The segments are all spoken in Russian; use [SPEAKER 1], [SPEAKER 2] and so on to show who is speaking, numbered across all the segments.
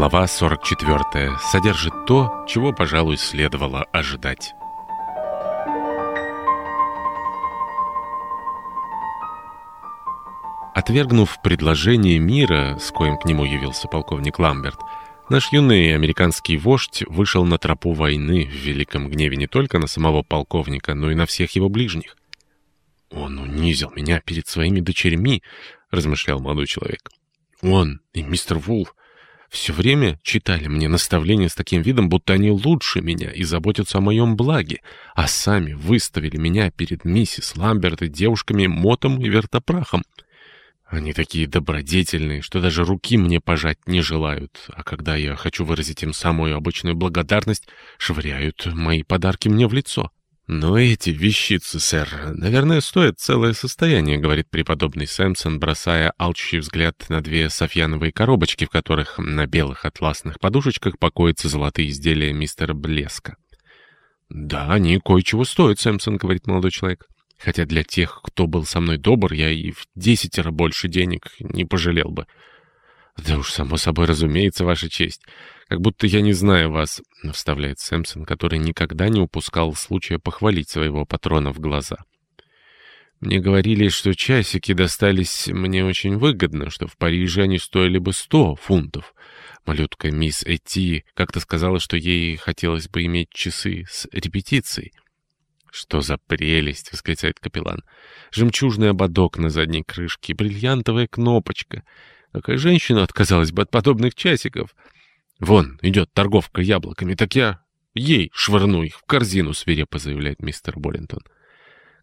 [SPEAKER 1] Глава 44 содержит то, чего, пожалуй, следовало ожидать. Отвергнув предложение мира, с коим к нему явился полковник Ламберт, наш юный американский вождь вышел на тропу войны в великом гневе не только на самого полковника, но и на всех его ближних. «Он унизил меня перед своими дочерьми», — размышлял молодой человек. «Он и мистер Вулф все время читали мне наставления с таким видом, будто они лучше меня и заботятся о моем благе, а сами выставили меня перед миссис Ламберт и девушками Мотом и Вертопрахом. Они такие добродетельные, что даже руки мне пожать не желают, а когда я хочу выразить им самую обычную благодарность, швыряют мои подарки мне в лицо. «Но эти вещицы, сэр, наверное, стоят целое состояние», — говорит преподобный Сэмпсон, бросая алчущий взгляд на две софьяновые коробочки, в которых на белых атласных подушечках покоятся золотые изделия мистера Блеска. «Да, они кое-чего стоят, Сэмпсон», — говорит молодой человек. «Хотя для тех, кто был со мной добр, я и в десятеро больше денег не пожалел бы». «Да уж, само собой разумеется, Ваша честь. Как будто я не знаю вас», — вставляет Сэмпсон, который никогда не упускал случая похвалить своего патрона в глаза. «Мне говорили, что часики достались мне очень выгодно, что в Париже они стоили бы сто фунтов. Малютка мисс Эти как-то сказала, что ей хотелось бы иметь часы с репетицией». «Что за прелесть!» — восклицает капеллан. «Жемчужный ободок на задней крышке, бриллиантовая кнопочка». Какая женщина отказалась бы от подобных часиков? Вон идет торговка яблоками, так я ей швырну их в корзину, свирепо заявляет мистер Боллинтон.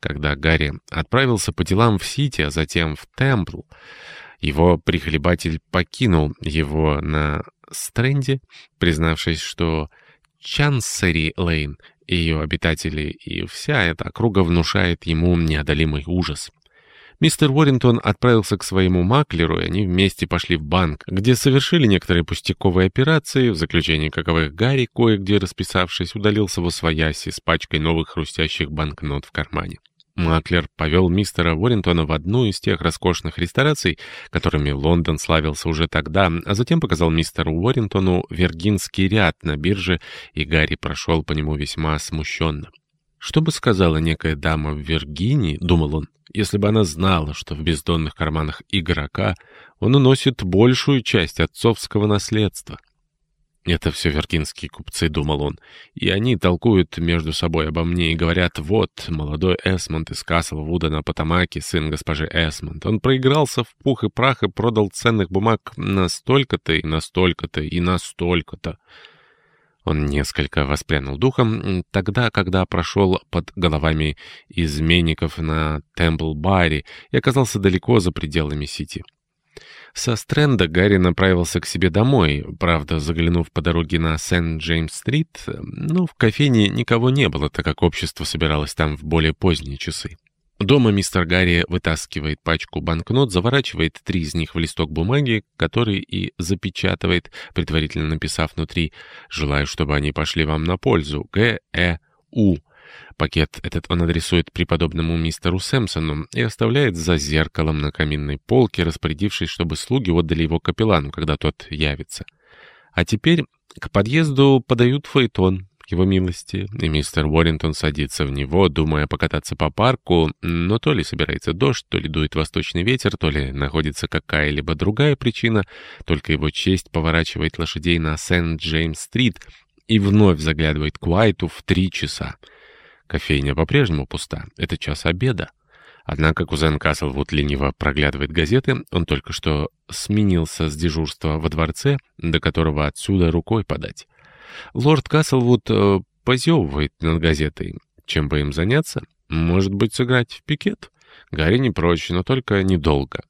[SPEAKER 1] Когда Гарри отправился по делам в Сити, а затем в Темпл, его прихлебатель покинул его на Стрэнде, признавшись, что Чансери Лейн, ее обитатели и вся эта округа внушает ему неодолимый ужас. Мистер Уоррингтон отправился к своему маклеру, и они вместе пошли в банк, где совершили некоторые пустяковые операции, в заключении каковых Гарри, кое-где расписавшись, удалился во свояси с пачкой новых хрустящих банкнот в кармане. Маклер повел мистера Уоррингтона в одну из тех роскошных рестораций, которыми Лондон славился уже тогда, а затем показал мистеру Уоррингтону вергинский ряд на бирже, и Гарри прошел по нему весьма смущенно. Что бы сказала некая дама в Виргинии, думал он, если бы она знала, что в бездонных карманах игрока он уносит большую часть отцовского наследства. Это все виргинские купцы, думал он, и они толкуют между собой обо мне и говорят, вот, молодой Эсмонд из Каслвуда на Потамаке, сын госпожи Эсмонд, он проигрался в пух и прах и продал ценных бумаг на столько-то и на столько-то и на столько-то. Он несколько воспрянул духом тогда, когда прошел под головами изменников на Темпл-баре и оказался далеко за пределами сети. Со Стрэнда Гарри направился к себе домой, правда, заглянув по дороге на Сент-Джеймс-стрит, но в кофейне никого не было, так как общество собиралось там в более поздние часы. Дома мистер Гарри вытаскивает пачку банкнот, заворачивает три из них в листок бумаги, который и запечатывает, предварительно написав внутри «Желаю, чтобы они пошли вам на пользу. Г. Э. У». Пакет этот он адресует преподобному мистеру Сэмпсону и оставляет за зеркалом на каминной полке, распорядившись, чтобы слуги отдали его капеллану, когда тот явится. А теперь к подъезду подают фаэтон, его милости, и мистер Уоррингтон садится в него, думая покататься по парку, но то ли собирается дождь, то ли дует восточный ветер, то ли находится какая-либо другая причина, только его честь поворачивает лошадей на Сент-Джеймс-стрит и вновь заглядывает к Уайту в три часа. Кофейня по-прежнему пуста, это час обеда. Однако кузен Каслвуд лениво проглядывает газеты, он только что сменился с дежурства во дворце, до которого отсюда рукой подать. Лорд Каслвуд э, позевывает над газетой. Чем бы им заняться? Может быть, сыграть в пикет? Гарри не прочь, но только недолго.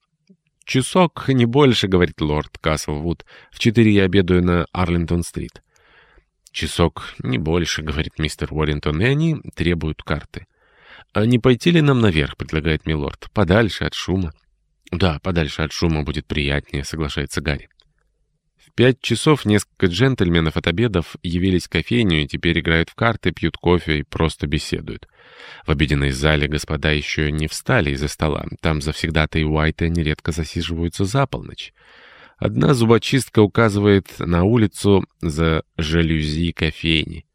[SPEAKER 1] «Часок, не больше», — говорит лорд Каслвуд. «В четыре я обедаю на Арлингтон-стрит». «Часок, не больше», — говорит мистер Уоррингтон, и они требуют карты. «А не пойти ли нам наверх?» — предлагает милорд. «Подальше от шума». «Да, подальше от шума будет приятнее», — соглашается Гарри пять часов несколько джентльменов от обедов явились в кофейню и теперь играют в карты, пьют кофе и просто беседуют. В обеденной зале господа еще не встали из-за стола. Там завсегда-то и Уайты нередко засиживаются за полночь. Одна зубочистка указывает на улицу за жалюзи кофейни.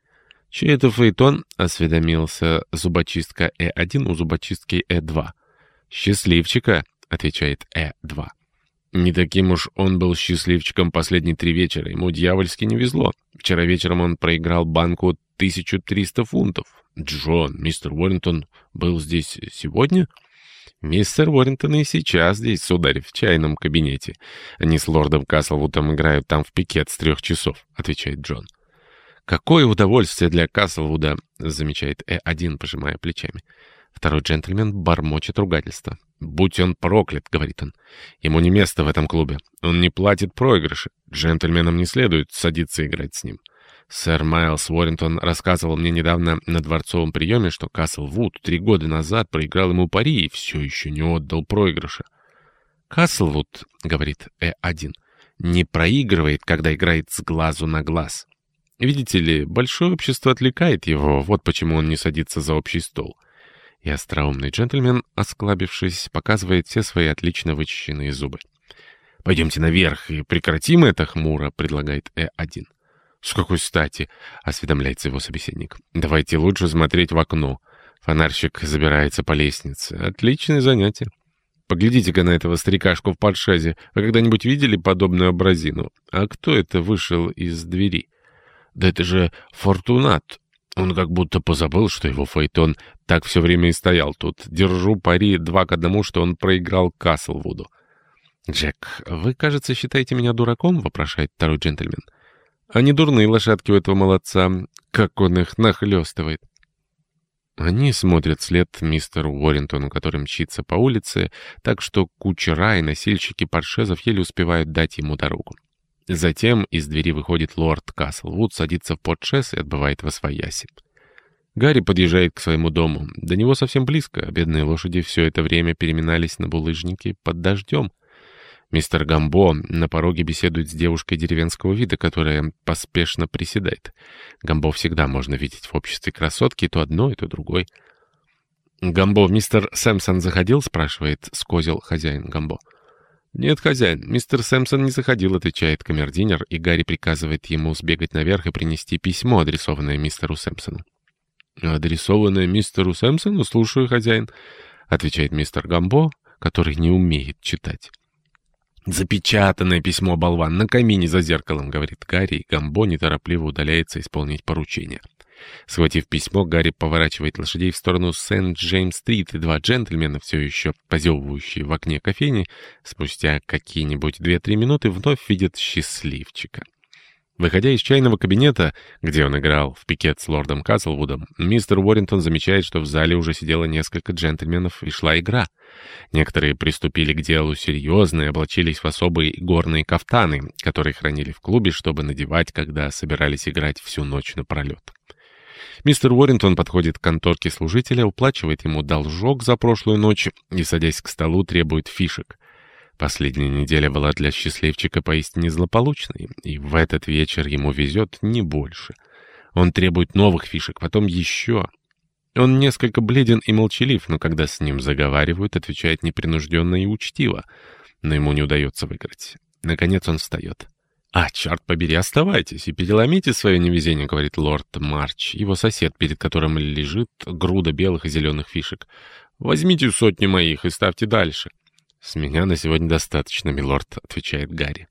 [SPEAKER 1] «Чей это фейтон?» — осведомился зубочистка Э1 у зубочистки Э2. «Счастливчика», — отвечает Э2. Не таким уж он был счастливчиком последние три вечера. Ему дьявольски не везло. Вчера вечером он проиграл банку 1300 фунтов. Джон, мистер Уоррентон был здесь сегодня? Мистер Уоррентон и сейчас здесь, сударь, в чайном кабинете. Они с лордом Каслвудом играют там в пикет с трех часов, отвечает Джон. «Какое удовольствие для Каслвуда!» — замечает Э1, пожимая плечами. Второй джентльмен бормочет ругательство. «Будь он проклят», — говорит он. «Ему не место в этом клубе. Он не платит проигрыши. Джентльменам не следует садиться играть с ним». Сэр Майлз Уоррентон рассказывал мне недавно на дворцовом приеме, что Каслвуд три года назад проиграл ему пари и все еще не отдал проигрыша. «Каслвуд», — говорит Э1, — «не проигрывает, когда играет с глазу на глаз». Видите ли, большое общество отвлекает его, вот почему он не садится за общий стол. И остроумный джентльмен, осклабившись, показывает все свои отлично вычищенные зубы. «Пойдемте наверх и прекратим это хмуро», — предлагает Э1. «С какой стати?» — осведомляется его собеседник. «Давайте лучше смотреть в окно. Фонарщик забирается по лестнице. Отличное занятие. Поглядите-ка на этого старикашку в подшазе. Вы когда-нибудь видели подобную образину? А кто это вышел из двери?» Да это же Фортунат. Он как будто позабыл, что его фаэтон так все время и стоял тут. Держу пари два к одному, что он проиграл Каслвуду. «Джек, вы, кажется, считаете меня дураком?» — вопрошает второй джентльмен. «А не дурные лошадки у этого молодца. Как он их нахлестывает!» Они смотрят след мистеру Уоррентону, который мчится по улице, так что кучера и носильщики паршезов еле успевают дать ему дорогу. Затем из двери выходит лорд Каслвуд, садится в подшес и отбывает во свояси. Гарри подъезжает к своему дому. До него совсем близко. Бедные лошади все это время переминались на булыжнике под дождем. Мистер Гамбо на пороге беседует с девушкой деревенского вида, которая поспешно приседает. Гамбо всегда можно видеть в обществе красотки то одной, то другой. «Гамбо, мистер Сэмпсон заходил?» — спрашивает скозел хозяин Гамбо. «Нет, хозяин, мистер Сэмпсон не заходил», — отвечает камердинер, и Гарри приказывает ему сбегать наверх и принести письмо, адресованное мистеру Сэмпсону. «Адресованное мистеру Сэмпсону? Слушаю, хозяин», — отвечает мистер Гамбо, который не умеет читать. «Запечатанное письмо, болван, на камине за зеркалом», — говорит Гарри, и Гамбо неторопливо удаляется исполнить поручение. Схватив письмо, Гарри поворачивает лошадей в сторону Сент-Джеймс-стрит, и два джентльмена, все еще позевывающие в окне кофейни, спустя какие-нибудь две-три минуты вновь видят счастливчика. Выходя из чайного кабинета, где он играл в пикет с лордом Каслвудом, мистер Уоррингтон замечает, что в зале уже сидело несколько джентльменов и шла игра. Некоторые приступили к делу серьезно и облачились в особые горные кафтаны, которые хранили в клубе, чтобы надевать, когда собирались играть всю ночь напролет. Мистер Уоррингтон подходит к конторке служителя, уплачивает ему должок за прошлую ночь и, садясь к столу, требует фишек. Последняя неделя была для счастливчика поистине злополучной, и в этот вечер ему везет не больше. Он требует новых фишек, потом еще. Он несколько бледен и молчалив, но когда с ним заговаривают, отвечает непринужденно и учтиво, но ему не удается выиграть. Наконец он встает. «А, черт побери, оставайтесь и переломите свое невезение», — говорит лорд Марч, его сосед, перед которым лежит груда белых и зеленых фишек. «Возьмите сотни моих и ставьте дальше». «С меня на сегодня достаточно, милорд», — отвечает Гарри.